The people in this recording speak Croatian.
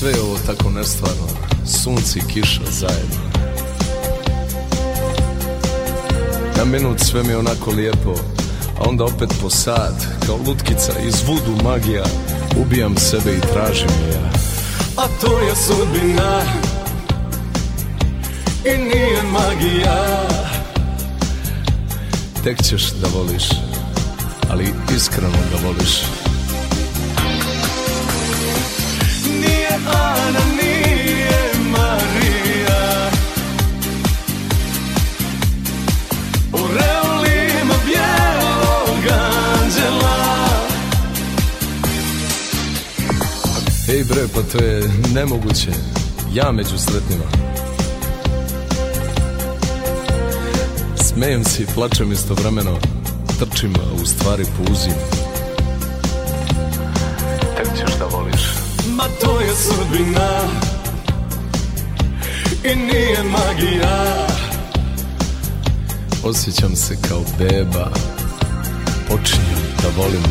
Sve ovo tako nestvarno. Sunce i kiša zajedno. Na minut sve mi onako lijepo A onda opet po sat Kao lutkica iz vudu magija Ubijam sebe i tražim ja A to je sudbina I nije magija. Tek ćeš da voliš Ali iskreno da voliš Ana, nije Marija. U reolima bijelog anđela. Ej bre, pa to je nemoguće. Ja među sretnima. Smejem se i plačem istovremeno. Trčim, a u stvari puzim Ma to je sudbina. I nije magija. Osjećam se kao beba. Počinjem da volim